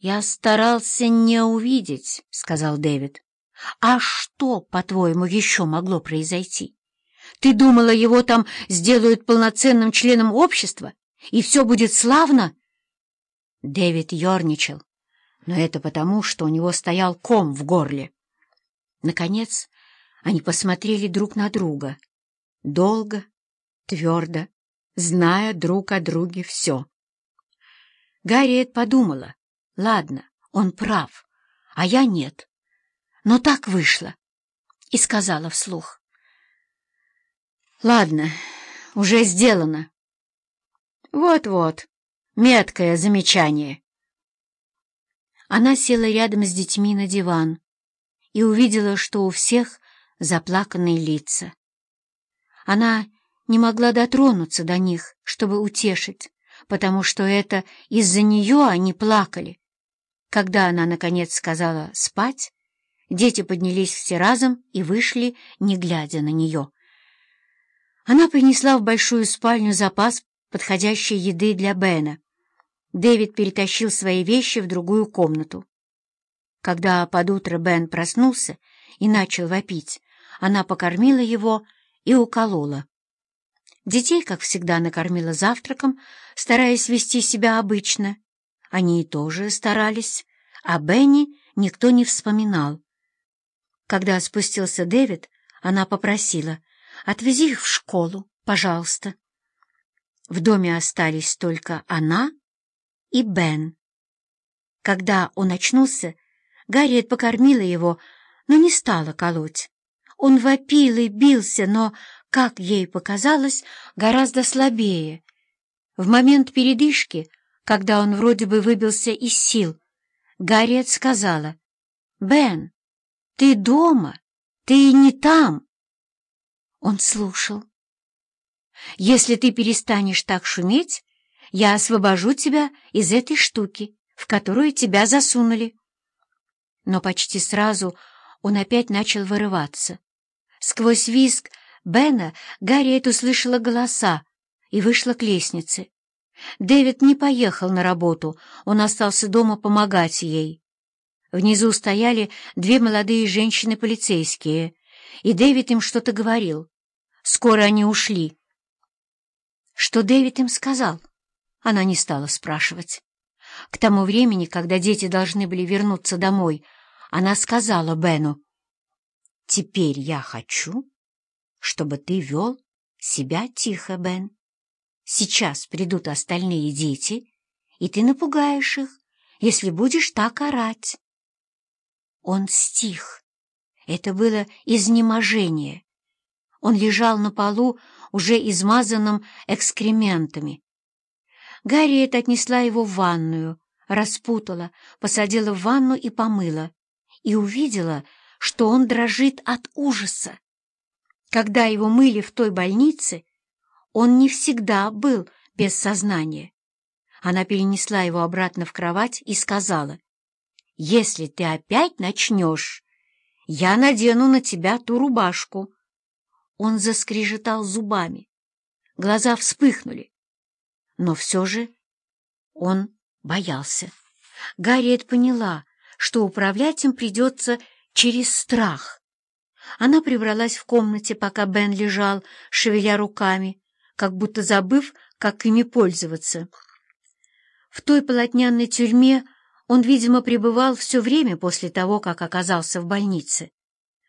«Я старался не увидеть», — сказал Дэвид. «А что, по-твоему, еще могло произойти? Ты думала, его там сделают полноценным членом общества, и все будет славно?» Дэвид ерничал, но это потому, что у него стоял ком в горле. Наконец, они посмотрели друг на друга. Долго, твердо, зная друг о друге все. Гарриет подумала, ладно, он прав, а я нет. Но так вышло. И сказала вслух. Ладно, уже сделано. Вот-вот, меткое замечание. Она села рядом с детьми на диван и увидела, что у всех заплаканные лица. Она не могла дотронуться до них, чтобы утешить, потому что это из-за нее они плакали. Когда она, наконец, сказала «спать», дети поднялись все разом и вышли, не глядя на нее. Она принесла в большую спальню запас подходящей еды для Бена. Дэвид перетащил свои вещи в другую комнату. Когда под утро Бен проснулся и начал вопить, она покормила его и уколола. Детей, как всегда, накормила завтраком, стараясь вести себя обычно. Они и тоже старались, а Бенни никто не вспоминал. Когда спустился Дэвид, она попросила, «Отвези их в школу, пожалуйста». В доме остались только она и Бен. Когда он очнулся, Гарриет покормила его, но не стала колоть. Он вопил и бился, но как ей показалось, гораздо слабее. В момент передышки, когда он вроде бы выбился из сил, Гарриет сказала, «Бен, ты дома, ты не там». Он слушал. «Если ты перестанешь так шуметь, я освобожу тебя из этой штуки, в которую тебя засунули». Но почти сразу он опять начал вырываться. Сквозь визг Бена Гарриет услышала голоса и вышла к лестнице. Дэвид не поехал на работу, он остался дома помогать ей. Внизу стояли две молодые женщины-полицейские, и Дэвид им что-то говорил. Скоро они ушли. Что Дэвид им сказал? Она не стала спрашивать. К тому времени, когда дети должны были вернуться домой, она сказала Бену, «Теперь я хочу, чтобы ты вел себя тихо, Бен. Сейчас придут остальные дети, и ты напугаешь их, если будешь так орать. Он стих. Это было изнеможение. Он лежал на полу, уже измазанным экскрементами. Гарриет отнесла его в ванную, распутала, посадила в ванну и помыла, и увидела, что он дрожит от ужаса. Когда его мыли в той больнице, он не всегда был без сознания. Она перенесла его обратно в кровать и сказала, «Если ты опять начнешь, я надену на тебя ту рубашку». Он заскрежетал зубами. Глаза вспыхнули. Но все же он боялся. Гарриет поняла, что управлять им придется через страх. Она прибралась в комнате, пока Бен лежал, шевеля руками, как будто забыв, как ими пользоваться. В той полотняной тюрьме он, видимо, пребывал все время после того, как оказался в больнице.